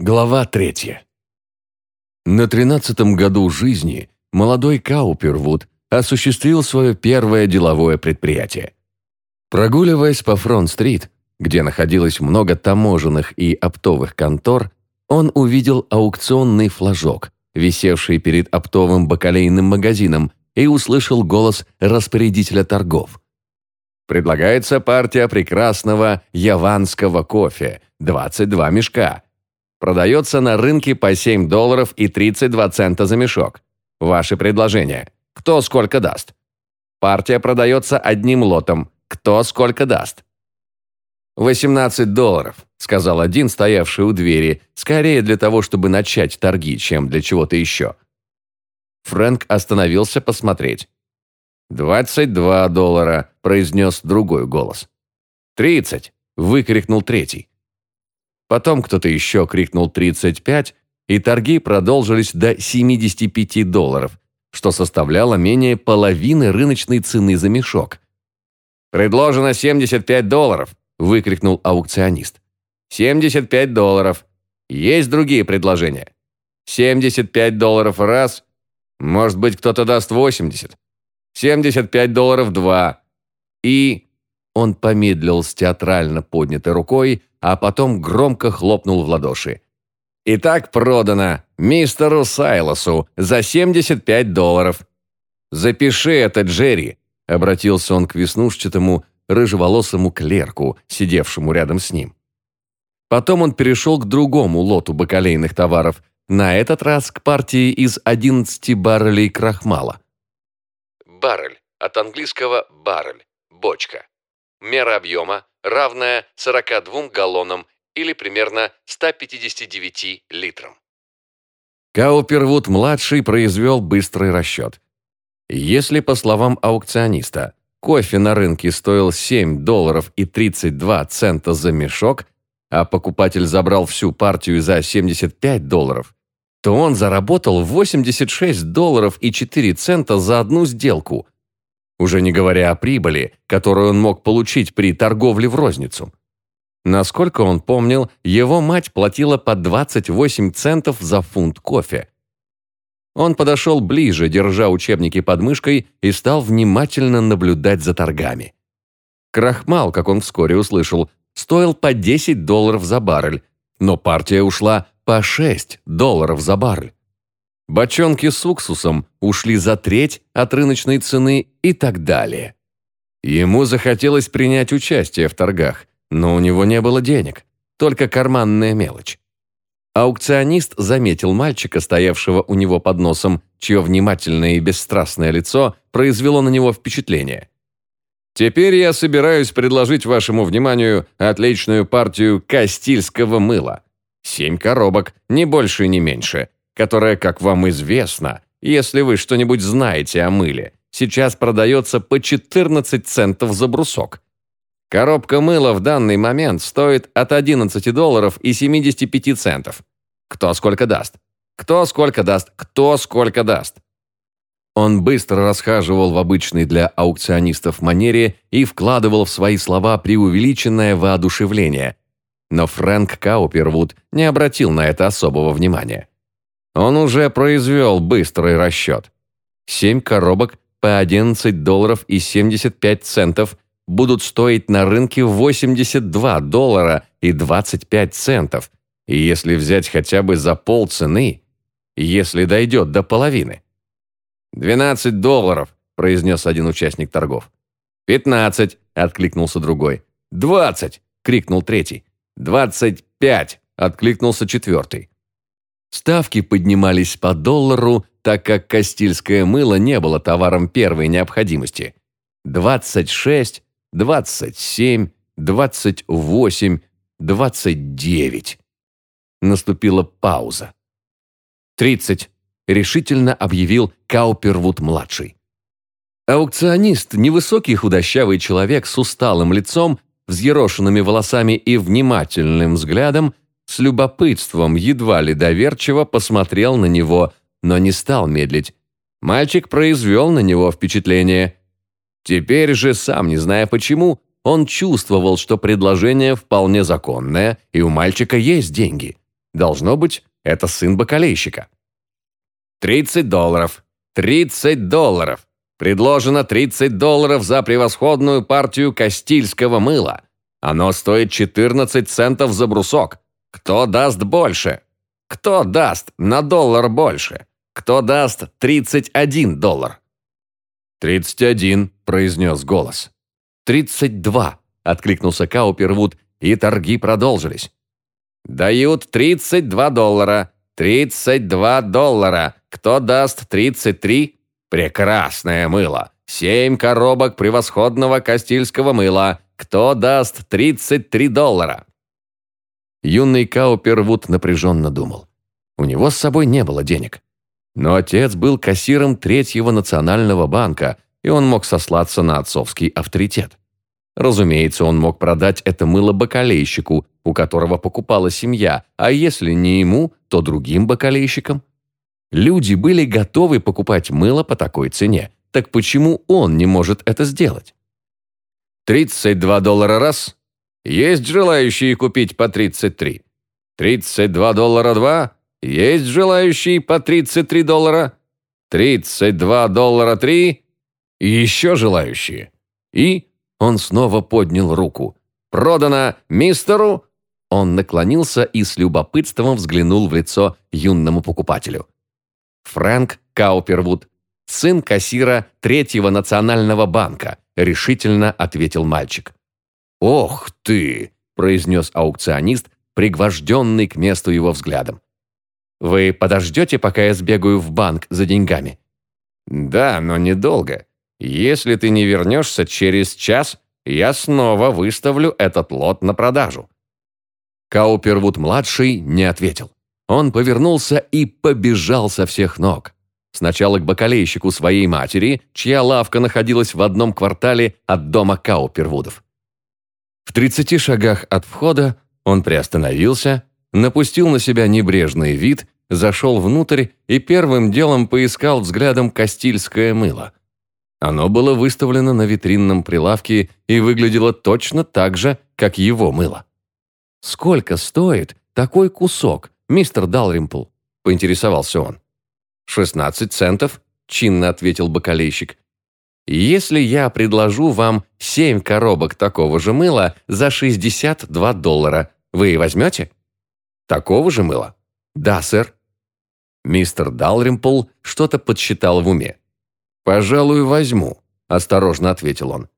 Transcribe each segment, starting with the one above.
Глава третья. На тринадцатом году жизни молодой Каупервуд осуществил свое первое деловое предприятие. Прогуливаясь по Фронт-стрит, где находилось много таможенных и оптовых контор, он увидел аукционный флажок, висевший перед оптовым бакалейным магазином, и услышал голос распорядителя торгов. «Предлагается партия прекрасного яванского кофе, 22 мешка. Продается на рынке по 7 долларов и 32 цента за мешок. Ваши предложения. Кто сколько даст? Партия продается одним лотом. Кто сколько даст? 18 долларов, сказал один, стоявший у двери, скорее для того, чтобы начать торги, чем для чего-то еще. Фрэнк остановился посмотреть. «22 доллара», – произнес другой голос. «Тридцать!» – выкрикнул третий. Потом кто-то еще крикнул 35, и торги продолжились до 75 долларов, что составляло менее половины рыночной цены за мешок. «Предложено 75 долларов!» – выкрикнул аукционист. «75 долларов! Есть другие предложения?» «75 долларов раз. Может быть, кто-то даст 80. 75 долларов два. И...» Он помедлил с театрально поднятой рукой, а потом громко хлопнул в ладоши. «Итак, продано мистеру Сайлосу за 75 долларов». «Запиши это, Джерри», — обратился он к веснушчатому, рыжеволосому клерку, сидевшему рядом с ним. Потом он перешел к другому лоту бакалейных товаров, на этот раз к партии из 11 баррелей крахмала. Баррель, от английского баррель, бочка. Мера объема равная 42 галлонам или примерно 159 литрам. Каупервуд-младший произвел быстрый расчет. Если, по словам аукциониста, кофе на рынке стоил 7 долларов и 32 цента за мешок, а покупатель забрал всю партию за 75 долларов, то он заработал 86 долларов и 4 цента за одну сделку, уже не говоря о прибыли, которую он мог получить при торговле в розницу. Насколько он помнил, его мать платила по 28 центов за фунт кофе. Он подошел ближе, держа учебники под мышкой, и стал внимательно наблюдать за торгами. Крахмал, как он вскоре услышал, стоил по 10 долларов за баррель, но партия ушла по 6 долларов за баррель. Бочонки с уксусом ушли за треть от рыночной цены и так далее. Ему захотелось принять участие в торгах, но у него не было денег, только карманная мелочь. Аукционист заметил мальчика, стоявшего у него под носом, чье внимательное и бесстрастное лицо произвело на него впечатление. «Теперь я собираюсь предложить вашему вниманию отличную партию кастильского мыла. Семь коробок, ни больше, ни меньше которая, как вам известно, если вы что-нибудь знаете о мыле, сейчас продается по 14 центов за брусок. Коробка мыла в данный момент стоит от 11 долларов и 75 центов. Кто сколько даст? Кто сколько даст? Кто сколько даст? Он быстро расхаживал в обычной для аукционистов манере и вкладывал в свои слова преувеличенное воодушевление. Но Фрэнк Каупервуд не обратил на это особого внимания. Он уже произвел быстрый расчет. Семь коробок по 11 долларов и 75 центов будут стоить на рынке 82 доллара и 25 центов, и если взять хотя бы за полцены, если дойдет до половины. «12 долларов», – произнес один участник торгов. «Пятнадцать», – откликнулся другой. «Двадцать», – крикнул третий. «Двадцать пять», – откликнулся четвертый. Ставки поднимались по доллару, так как кастильское мыло не было товаром первой необходимости. 26, 27, 28, 29. Наступила пауза. «Тридцать», — решительно объявил Каупервуд-младший. Аукционист, невысокий худощавый человек с усталым лицом, взъерошенными волосами и внимательным взглядом, с любопытством, едва ли доверчиво посмотрел на него, но не стал медлить. Мальчик произвел на него впечатление. Теперь же, сам не зная почему, он чувствовал, что предложение вполне законное, и у мальчика есть деньги. Должно быть, это сын бакалейщика. «Тридцать долларов! Тридцать долларов! Предложено 30 долларов за превосходную партию кастильского мыла. Оно стоит 14 центов за брусок. Кто даст больше? Кто даст на доллар больше? Кто даст 31 доллар?» «31», — произнес голос. «32», — откликнулся Каупервуд, и торги продолжились. «Дают 32 доллара. 32 доллара. Кто даст 33?» «Прекрасное мыло. Семь коробок превосходного кастильского мыла. Кто даст 33 доллара?» Юный Каупервуд напряженно думал. У него с собой не было денег. Но отец был кассиром Третьего национального банка, и он мог сослаться на отцовский авторитет. Разумеется, он мог продать это мыло бакалейщику, у которого покупала семья, а если не ему, то другим бакалейщикам. Люди были готовы покупать мыло по такой цене, так почему он не может это сделать? 32 доллара раз. Есть желающие купить по 33. 32 доллара два. Есть желающие по 33 доллара. 32 доллара три. И еще желающие. И он снова поднял руку. «Продано мистеру!» Он наклонился и с любопытством взглянул в лицо юному покупателю. Фрэнк Каупервуд, сын кассира Третьего национального банка, решительно ответил мальчик. «Ох ты!» – произнес аукционист, пригвожденный к месту его взглядом. «Вы подождете, пока я сбегаю в банк за деньгами?» «Да, но недолго. Если ты не вернешься через час, я снова выставлю этот лот на продажу». Каупервуд-младший не ответил. Он повернулся и побежал со всех ног. Сначала к бакалейщику своей матери, чья лавка находилась в одном квартале от дома Каупервудов. В 30 шагах от входа он приостановился, напустил на себя небрежный вид, зашел внутрь и первым делом поискал взглядом кастильское мыло. Оно было выставлено на витринном прилавке и выглядело точно так же, как его мыло. Сколько стоит такой кусок, мистер Далримпл?» – поинтересовался он. «Шестнадцать центов», – чинно ответил бакалейщик. «Если я предложу вам семь коробок такого же мыла за 62 доллара, вы возьмете?» «Такого же мыла?» «Да, сэр». Мистер Далримпл что-то подсчитал в уме. «Пожалуй, возьму», – осторожно ответил он.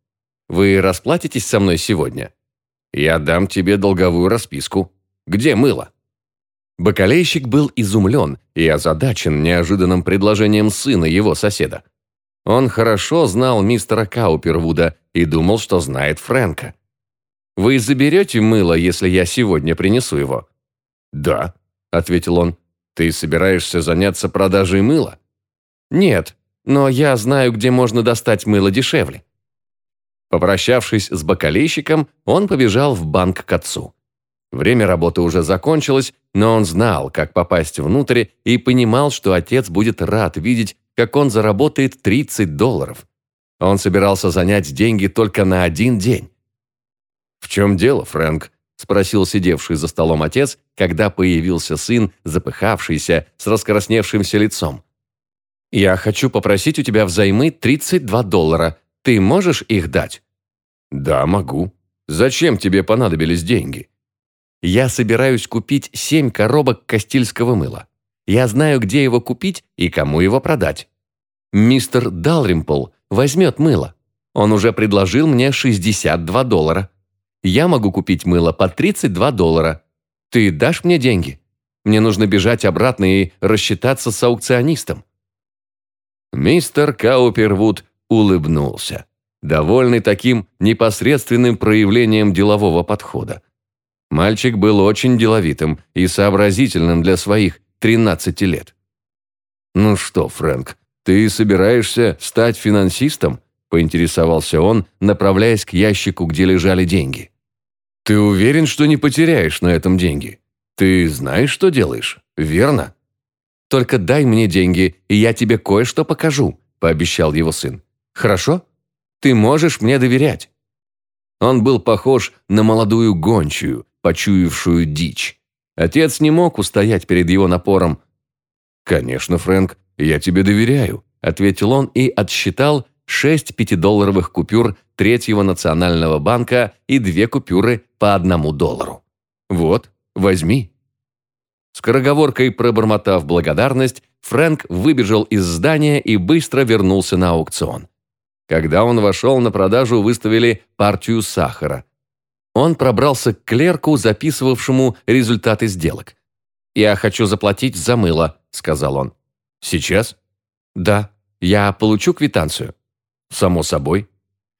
«Вы расплатитесь со мной сегодня?» «Я дам тебе долговую расписку. Где мыло?» Бакалейщик был изумлен и озадачен неожиданным предложением сына его соседа. Он хорошо знал мистера Каупервуда и думал, что знает Фрэнка. «Вы заберете мыло, если я сегодня принесу его?» «Да», — ответил он. «Ты собираешься заняться продажей мыла?» «Нет, но я знаю, где можно достать мыло дешевле». Попрощавшись с бакалейщиком, он побежал в банк к отцу. Время работы уже закончилось, но он знал, как попасть внутрь и понимал, что отец будет рад видеть, как он заработает 30 долларов. Он собирался занять деньги только на один день. «В чем дело, Фрэнк?» – спросил сидевший за столом отец, когда появился сын, запыхавшийся, с раскрасневшимся лицом. «Я хочу попросить у тебя взаймы 32 доллара. Ты можешь их дать?» «Да, могу. Зачем тебе понадобились деньги?» Я собираюсь купить семь коробок кастильского мыла. Я знаю, где его купить и кому его продать. Мистер Далримпл возьмет мыло. Он уже предложил мне 62 доллара. Я могу купить мыло по 32 доллара. Ты дашь мне деньги? Мне нужно бежать обратно и рассчитаться с аукционистом». Мистер Каупервуд улыбнулся, довольный таким непосредственным проявлением делового подхода. Мальчик был очень деловитым и сообразительным для своих 13 лет. «Ну что, Фрэнк, ты собираешься стать финансистом?» – поинтересовался он, направляясь к ящику, где лежали деньги. «Ты уверен, что не потеряешь на этом деньги? Ты знаешь, что делаешь, верно?» «Только дай мне деньги, и я тебе кое-что покажу», – пообещал его сын. «Хорошо? Ты можешь мне доверять». Он был похож на молодую гончую, почуявшую дичь. Отец не мог устоять перед его напором. «Конечно, Фрэнк, я тебе доверяю», – ответил он и отсчитал шесть пятидолларовых купюр Третьего национального банка и две купюры по одному доллару. «Вот, возьми». Скороговоркой пробормотав благодарность, Фрэнк выбежал из здания и быстро вернулся на аукцион. Когда он вошел, на продажу выставили партию сахара. Он пробрался к клерку, записывавшему результаты сделок. «Я хочу заплатить за мыло», — сказал он. «Сейчас?» «Да. Я получу квитанцию?» «Само собой».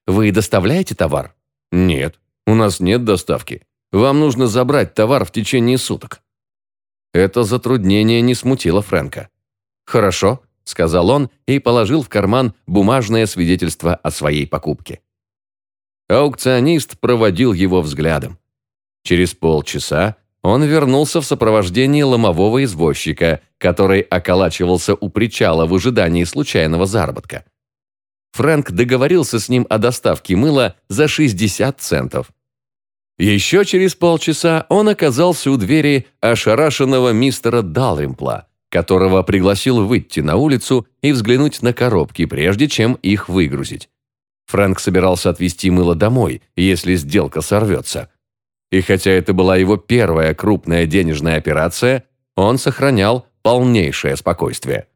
«Вы доставляете товар?» «Нет. У нас нет доставки. Вам нужно забрать товар в течение суток». Это затруднение не смутило Фрэнка. «Хорошо», — сказал он и положил в карман бумажное свидетельство о своей покупке. Аукционист проводил его взглядом. Через полчаса он вернулся в сопровождении ломового извозчика, который околачивался у причала в ожидании случайного заработка. Фрэнк договорился с ним о доставке мыла за 60 центов. Еще через полчаса он оказался у двери ошарашенного мистера Далримпла, которого пригласил выйти на улицу и взглянуть на коробки, прежде чем их выгрузить. Фрэнк собирался отвезти мыло домой, если сделка сорвется. И хотя это была его первая крупная денежная операция, он сохранял полнейшее спокойствие.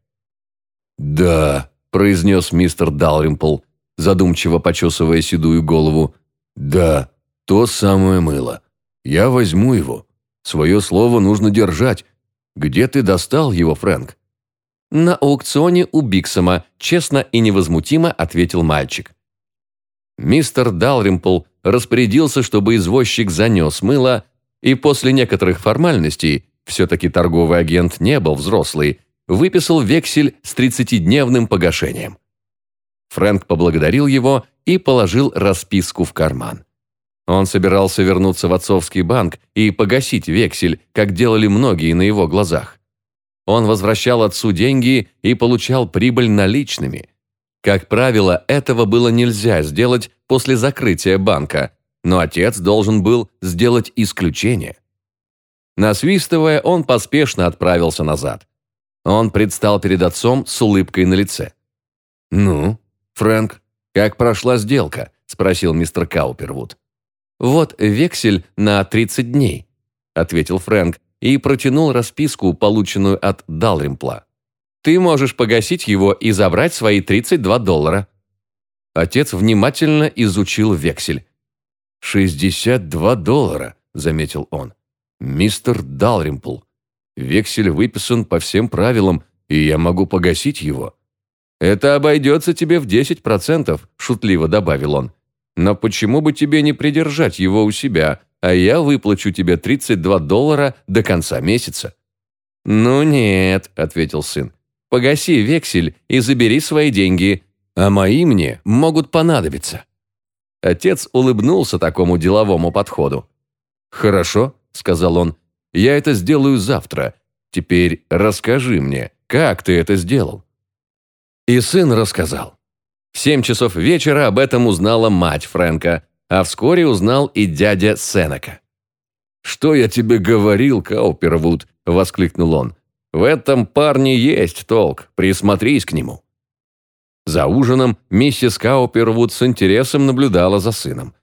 «Да», – произнес мистер Далримпл, задумчиво почесывая седую голову, «да, то самое мыло. Я возьму его. Свое слово нужно держать. Где ты достал его, Фрэнк?» «На аукционе у Биксома», – честно и невозмутимо ответил мальчик. Мистер Далримпл распорядился, чтобы извозчик занес мыло, и после некоторых формальностей, все-таки торговый агент не был взрослый, выписал вексель с 30-дневным погашением. Фрэнк поблагодарил его и положил расписку в карман. Он собирался вернуться в отцовский банк и погасить вексель, как делали многие на его глазах. Он возвращал отцу деньги и получал прибыль наличными. Как правило, этого было нельзя сделать после закрытия банка, но отец должен был сделать исключение. Насвистывая, он поспешно отправился назад. Он предстал перед отцом с улыбкой на лице. «Ну, Фрэнк, как прошла сделка?» – спросил мистер Каупервуд. «Вот вексель на 30 дней», – ответил Фрэнк и протянул расписку, полученную от Далримпла. «Ты можешь погасить его и забрать свои 32 доллара». Отец внимательно изучил вексель. «62 доллара», – заметил он. «Мистер Далримпл, вексель выписан по всем правилам, и я могу погасить его». «Это обойдется тебе в 10%, – шутливо добавил он. Но почему бы тебе не придержать его у себя, а я выплачу тебе 32 доллара до конца месяца?» «Ну нет», — ответил сын. «Погаси вексель и забери свои деньги, а мои мне могут понадобиться». Отец улыбнулся такому деловому подходу. «Хорошо», — сказал он, — «я это сделаю завтра. Теперь расскажи мне, как ты это сделал?» И сын рассказал. В семь часов вечера об этом узнала мать Фрэнка, а вскоре узнал и дядя Сенека. «Что я тебе говорил, Каупервуд?» – воскликнул он. «В этом парне есть толк, присмотрись к нему». За ужином миссис Каупервуд с интересом наблюдала за сыном.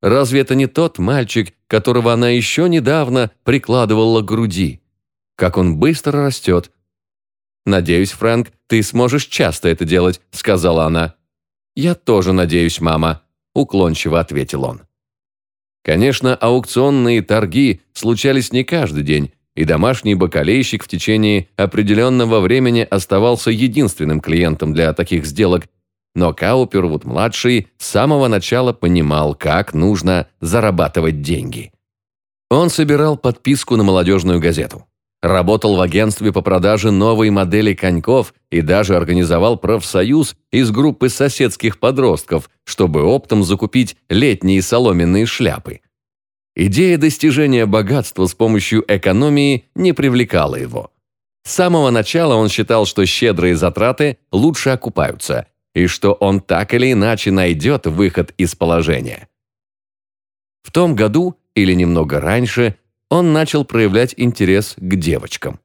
Разве это не тот мальчик, которого она еще недавно прикладывала к груди? Как он быстро растет. «Надеюсь, Фрэнк, ты сможешь часто это делать», – сказала она. «Я тоже надеюсь, мама», – уклончиво ответил он. Конечно, аукционные торги случались не каждый день, и домашний бакалейщик в течение определенного времени оставался единственным клиентом для таких сделок, но Каупервуд-младший с самого начала понимал, как нужно зарабатывать деньги. Он собирал подписку на молодежную газету. Работал в агентстве по продаже новой модели коньков и даже организовал профсоюз из группы соседских подростков, чтобы оптом закупить летние соломенные шляпы. Идея достижения богатства с помощью экономии не привлекала его. С самого начала он считал, что щедрые затраты лучше окупаются, и что он так или иначе найдет выход из положения. В том году, или немного раньше, он начал проявлять интерес к девочкам.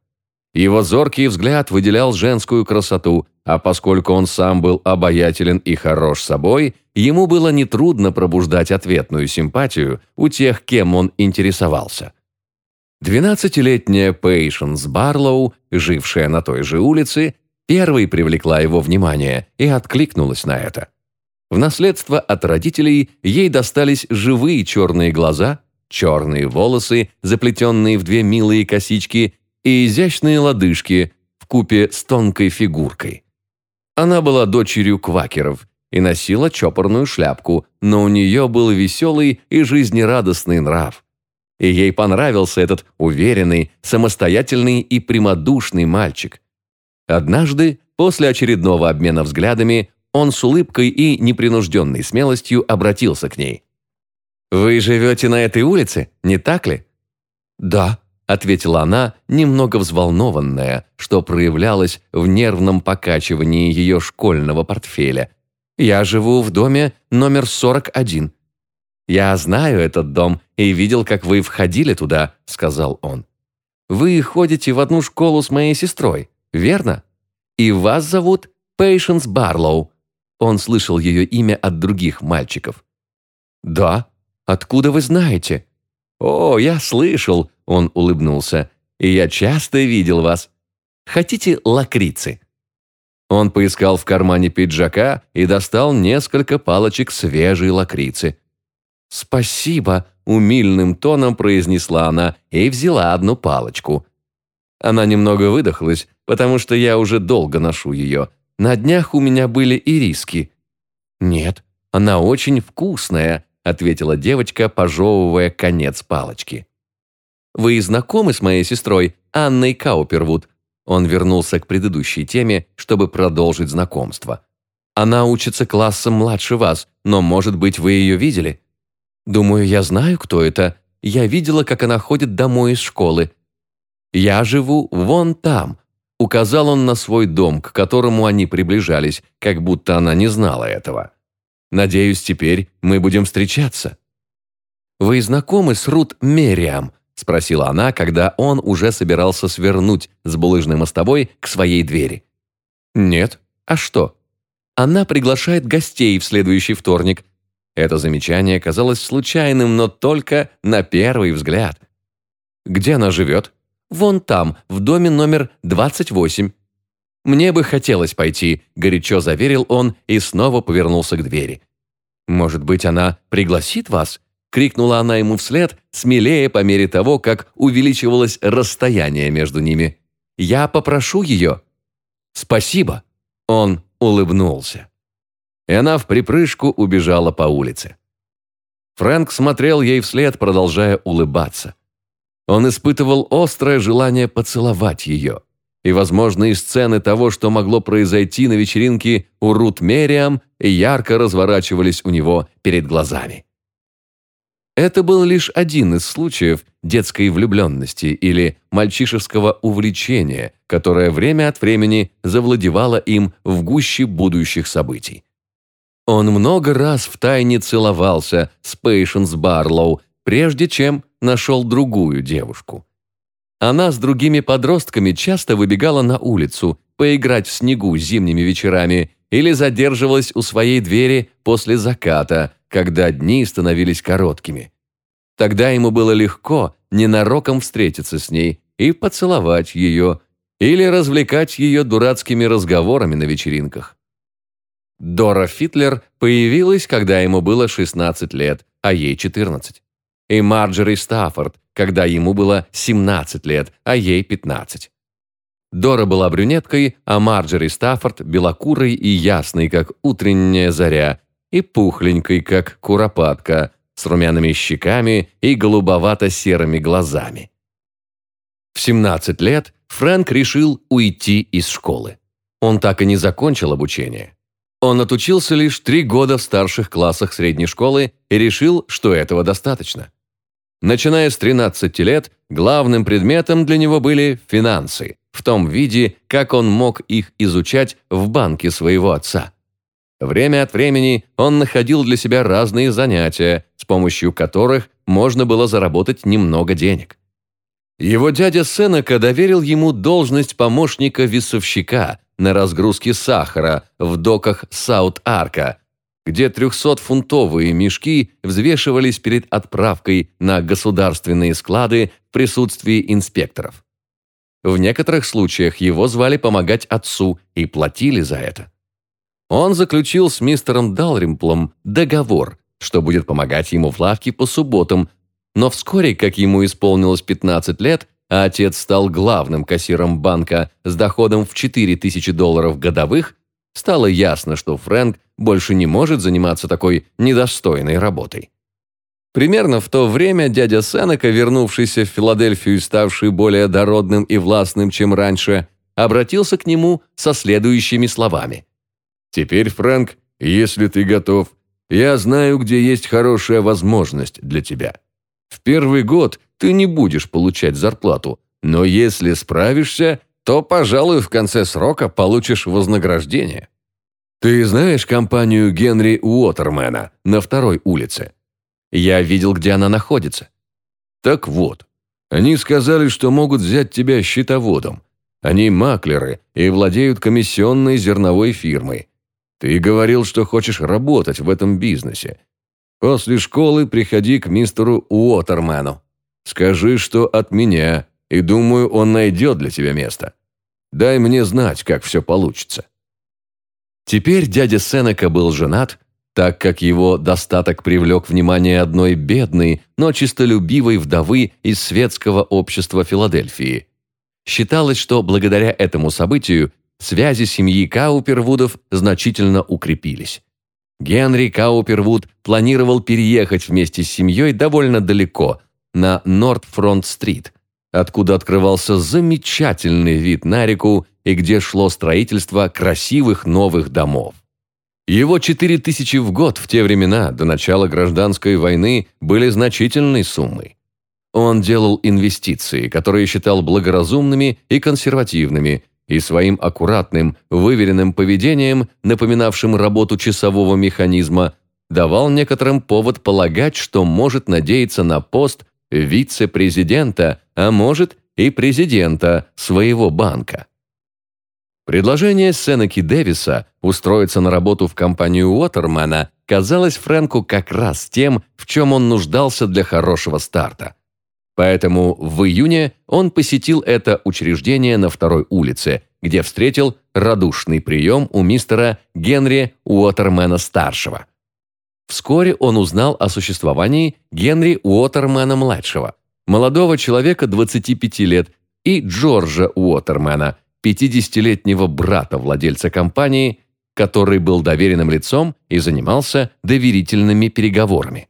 Его зоркий взгляд выделял женскую красоту, а поскольку он сам был обаятелен и хорош собой, ему было нетрудно пробуждать ответную симпатию у тех, кем он интересовался. Двенадцатилетняя Пейшенс Барлоу, жившая на той же улице, первой привлекла его внимание и откликнулась на это. В наследство от родителей ей достались живые черные глаза, черные волосы, заплетенные в две милые косички, и изящные лодыжки в купе с тонкой фигуркой. Она была дочерью квакеров и носила чопорную шляпку, но у нее был веселый и жизнерадостный нрав. И ей понравился этот уверенный, самостоятельный и прямодушный мальчик. Однажды, после очередного обмена взглядами, он с улыбкой и непринужденной смелостью обратился к ней. «Вы живете на этой улице, не так ли?» «Да», – ответила она, немного взволнованная, что проявлялось в нервном покачивании ее школьного портфеля. «Я живу в доме номер 41». «Я знаю этот дом и видел, как вы входили туда», – сказал он. «Вы ходите в одну школу с моей сестрой, верно? И вас зовут Пейшенс Барлоу». Он слышал ее имя от других мальчиков. «Да. Откуда вы знаете?» «О, я слышал», – он улыбнулся. «И я часто видел вас. Хотите лакрицы?» Он поискал в кармане пиджака и достал несколько палочек свежей лакрицы. «Спасибо», – умильным тоном произнесла она и взяла одну палочку. Она немного выдохлась, потому что я уже долго ношу ее. На днях у меня были ириски. «Нет, она очень вкусная», ответила девочка, пожевывая конец палочки. «Вы знакомы с моей сестрой, Анной Каупервуд?» Он вернулся к предыдущей теме, чтобы продолжить знакомство. «Она учится классом младше вас, но, может быть, вы ее видели?» «Думаю, я знаю, кто это. Я видела, как она ходит домой из школы. Я живу вон там», — указал он на свой дом, к которому они приближались, как будто она не знала этого. Надеюсь, теперь мы будем встречаться». «Вы знакомы с Рут Мериам?» – спросила она, когда он уже собирался свернуть с булыжной мостовой к своей двери. «Нет. А что?» «Она приглашает гостей в следующий вторник». Это замечание казалось случайным, но только на первый взгляд. «Где она живет?» «Вон там, в доме номер 28. «Мне бы хотелось пойти», – горячо заверил он и снова повернулся к двери. «Может быть, она пригласит вас?» – крикнула она ему вслед, смелее по мере того, как увеличивалось расстояние между ними. «Я попрошу ее». «Спасибо», – он улыбнулся. И она в припрыжку убежала по улице. Фрэнк смотрел ей вслед, продолжая улыбаться. Он испытывал острое желание поцеловать ее и возможные сцены того, что могло произойти на вечеринке у Рут Мериам, ярко разворачивались у него перед глазами. Это был лишь один из случаев детской влюбленности или мальчишеского увлечения, которое время от времени завладевало им в гуще будущих событий. Он много раз втайне целовался с Пейшенс Барлоу, прежде чем нашел другую девушку. Она с другими подростками часто выбегала на улицу, поиграть в снегу зимними вечерами или задерживалась у своей двери после заката, когда дни становились короткими. Тогда ему было легко ненароком встретиться с ней и поцеловать ее, или развлекать ее дурацкими разговорами на вечеринках. Дора Фитлер появилась, когда ему было 16 лет, а ей 14. И Марджери Стаффорд, когда ему было 17 лет, а ей 15. Дора была брюнеткой, а Марджери Стаффорд – белокурой и ясной, как утренняя заря, и пухленькой, как куропатка, с румяными щеками и голубовато-серыми глазами. В 17 лет Фрэнк решил уйти из школы. Он так и не закончил обучение. Он отучился лишь три года в старших классах средней школы и решил, что этого достаточно. Начиная с 13 лет, главным предметом для него были финансы, в том виде, как он мог их изучать в банке своего отца. Время от времени он находил для себя разные занятия, с помощью которых можно было заработать немного денег. Его дядя Сенека доверил ему должность помощника-весовщика на разгрузке сахара в доках Саут-Арка, где 300-фунтовые мешки взвешивались перед отправкой на государственные склады в присутствии инспекторов. В некоторых случаях его звали помогать отцу и платили за это. Он заключил с мистером Далримплом договор, что будет помогать ему в лавке по субботам, но вскоре, как ему исполнилось 15 лет, а отец стал главным кассиром банка с доходом в 4000 долларов годовых, стало ясно, что Фрэнк больше не может заниматься такой недостойной работой. Примерно в то время дядя Сенека, вернувшийся в Филадельфию и ставший более дородным и властным, чем раньше, обратился к нему со следующими словами. «Теперь, Фрэнк, если ты готов, я знаю, где есть хорошая возможность для тебя. В первый год ты не будешь получать зарплату, но если справишься, то, пожалуй, в конце срока получишь вознаграждение. Ты знаешь компанию Генри Уотермена на второй улице? Я видел, где она находится. Так вот, они сказали, что могут взять тебя счетоводом. Они маклеры и владеют комиссионной зерновой фирмой. Ты говорил, что хочешь работать в этом бизнесе. После школы приходи к мистеру Уотермену. Скажи, что от меня, и думаю, он найдет для тебя место. Дай мне знать, как все получится». Теперь дядя Сенека был женат, так как его достаток привлек внимание одной бедной, но чистолюбивой вдовы из светского общества Филадельфии. Считалось, что благодаря этому событию связи семьи Каупервудов значительно укрепились. Генри Каупервуд планировал переехать вместе с семьей довольно далеко, на Нортфронт-стрит, откуда открывался замечательный вид на реку и где шло строительство красивых новых домов. Его 4 тысячи в год в те времена, до начала гражданской войны, были значительной суммой. Он делал инвестиции, которые считал благоразумными и консервативными, и своим аккуратным, выверенным поведением, напоминавшим работу часового механизма, давал некоторым повод полагать, что может надеяться на пост вице-президента, а может и президента своего банка. Предложение Сенеки Дэвиса устроиться на работу в компанию Уотермана казалось Фрэнку как раз тем, в чем он нуждался для хорошего старта. Поэтому в июне он посетил это учреждение на второй улице, где встретил радушный прием у мистера Генри Уотермена-старшего – Вскоре он узнал о существовании Генри Уотермена-младшего, молодого человека 25 лет, и Джорджа Уотермена, 50-летнего брата владельца компании, который был доверенным лицом и занимался доверительными переговорами.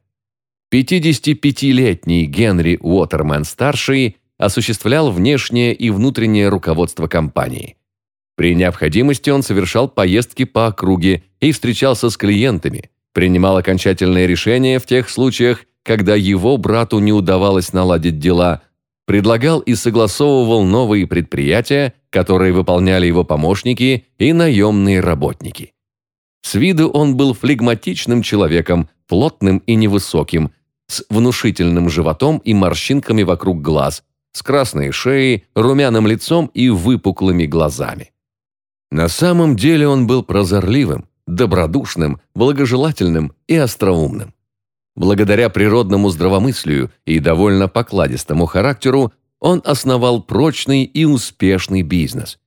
55-летний Генри Уотермен-старший осуществлял внешнее и внутреннее руководство компании. При необходимости он совершал поездки по округе и встречался с клиентами, принимал окончательные решения в тех случаях, когда его брату не удавалось наладить дела, предлагал и согласовывал новые предприятия, которые выполняли его помощники и наемные работники. С виду он был флегматичным человеком, плотным и невысоким, с внушительным животом и морщинками вокруг глаз, с красной шеей, румяным лицом и выпуклыми глазами. На самом деле он был прозорливым, добродушным, благожелательным и остроумным. Благодаря природному здравомыслию и довольно покладистому характеру он основал прочный и успешный бизнес.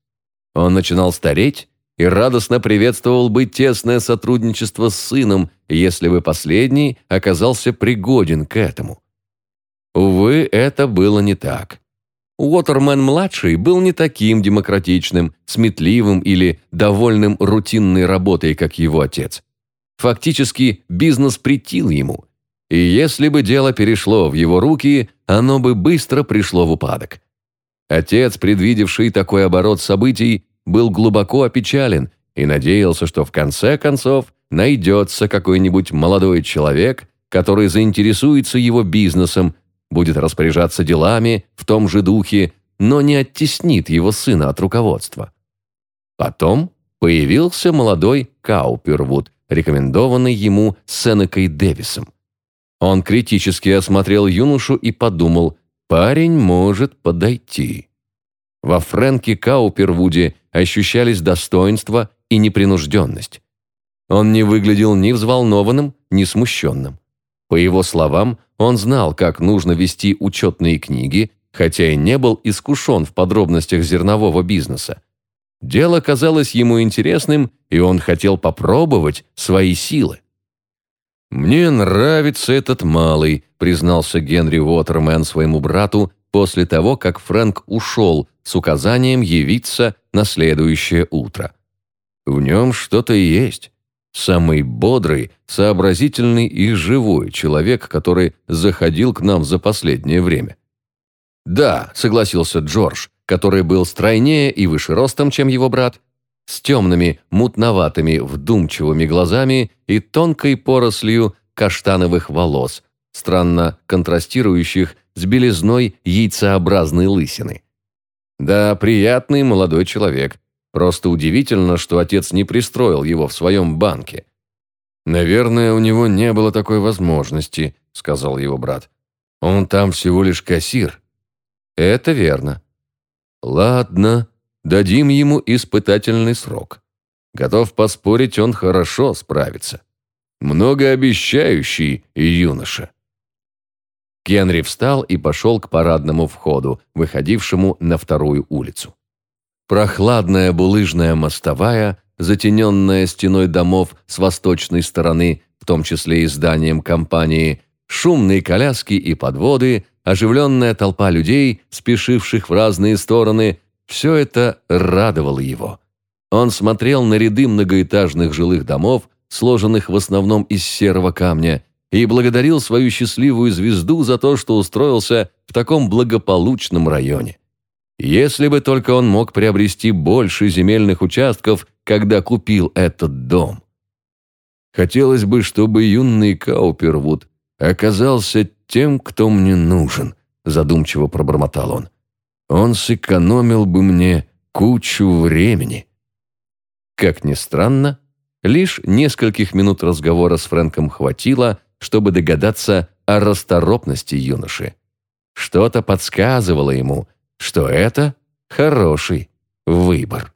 Он начинал стареть и радостно приветствовал бы тесное сотрудничество с сыном, если бы последний оказался пригоден к этому. Увы, это было не так. Уотермен-младший был не таким демократичным, сметливым или довольным рутинной работой, как его отец. Фактически, бизнес претил ему. И если бы дело перешло в его руки, оно бы быстро пришло в упадок. Отец, предвидевший такой оборот событий, был глубоко опечален и надеялся, что в конце концов найдется какой-нибудь молодой человек, который заинтересуется его бизнесом будет распоряжаться делами в том же духе, но не оттеснит его сына от руководства. Потом появился молодой Каупервуд, рекомендованный ему Сенекой Дэвисом. Он критически осмотрел юношу и подумал, парень может подойти. Во Фрэнке Каупервуде ощущались достоинство и непринужденность. Он не выглядел ни взволнованным, ни смущенным. По его словам, он знал, как нужно вести учетные книги, хотя и не был искушен в подробностях зернового бизнеса. Дело казалось ему интересным, и он хотел попробовать свои силы. «Мне нравится этот малый», – признался Генри Уотермен своему брату после того, как Фрэнк ушел с указанием явиться на следующее утро. «В нем что-то есть. Самый бодрый, сообразительный и живой человек, который заходил к нам за последнее время». «Да», – согласился Джордж, который был стройнее и выше ростом, чем его брат, с темными, мутноватыми, вдумчивыми глазами и тонкой порослью каштановых волос, странно контрастирующих с белизной яйцеобразной лысины. Да, приятный молодой человек. Просто удивительно, что отец не пристроил его в своем банке. «Наверное, у него не было такой возможности», — сказал его брат. «Он там всего лишь кассир». «Это верно». «Ладно», Дадим ему испытательный срок. Готов поспорить, он хорошо справится. Многообещающий юноша. Генри встал и пошел к парадному входу, выходившему на вторую улицу. Прохладная булыжная мостовая, затененная стеной домов с восточной стороны, в том числе и зданием компании, шумные коляски и подводы, оживленная толпа людей, спешивших в разные стороны, все это радовало его. Он смотрел на ряды многоэтажных жилых домов, сложенных в основном из серого камня, и благодарил свою счастливую звезду за то, что устроился в таком благополучном районе. Если бы только он мог приобрести больше земельных участков, когда купил этот дом. Хотелось бы, чтобы юный Каупервуд оказался тем, кто мне нужен, задумчиво пробормотал он он сэкономил бы мне кучу времени. Как ни странно, лишь нескольких минут разговора с Фрэнком хватило, чтобы догадаться о расторопности юноши. Что-то подсказывало ему, что это хороший выбор.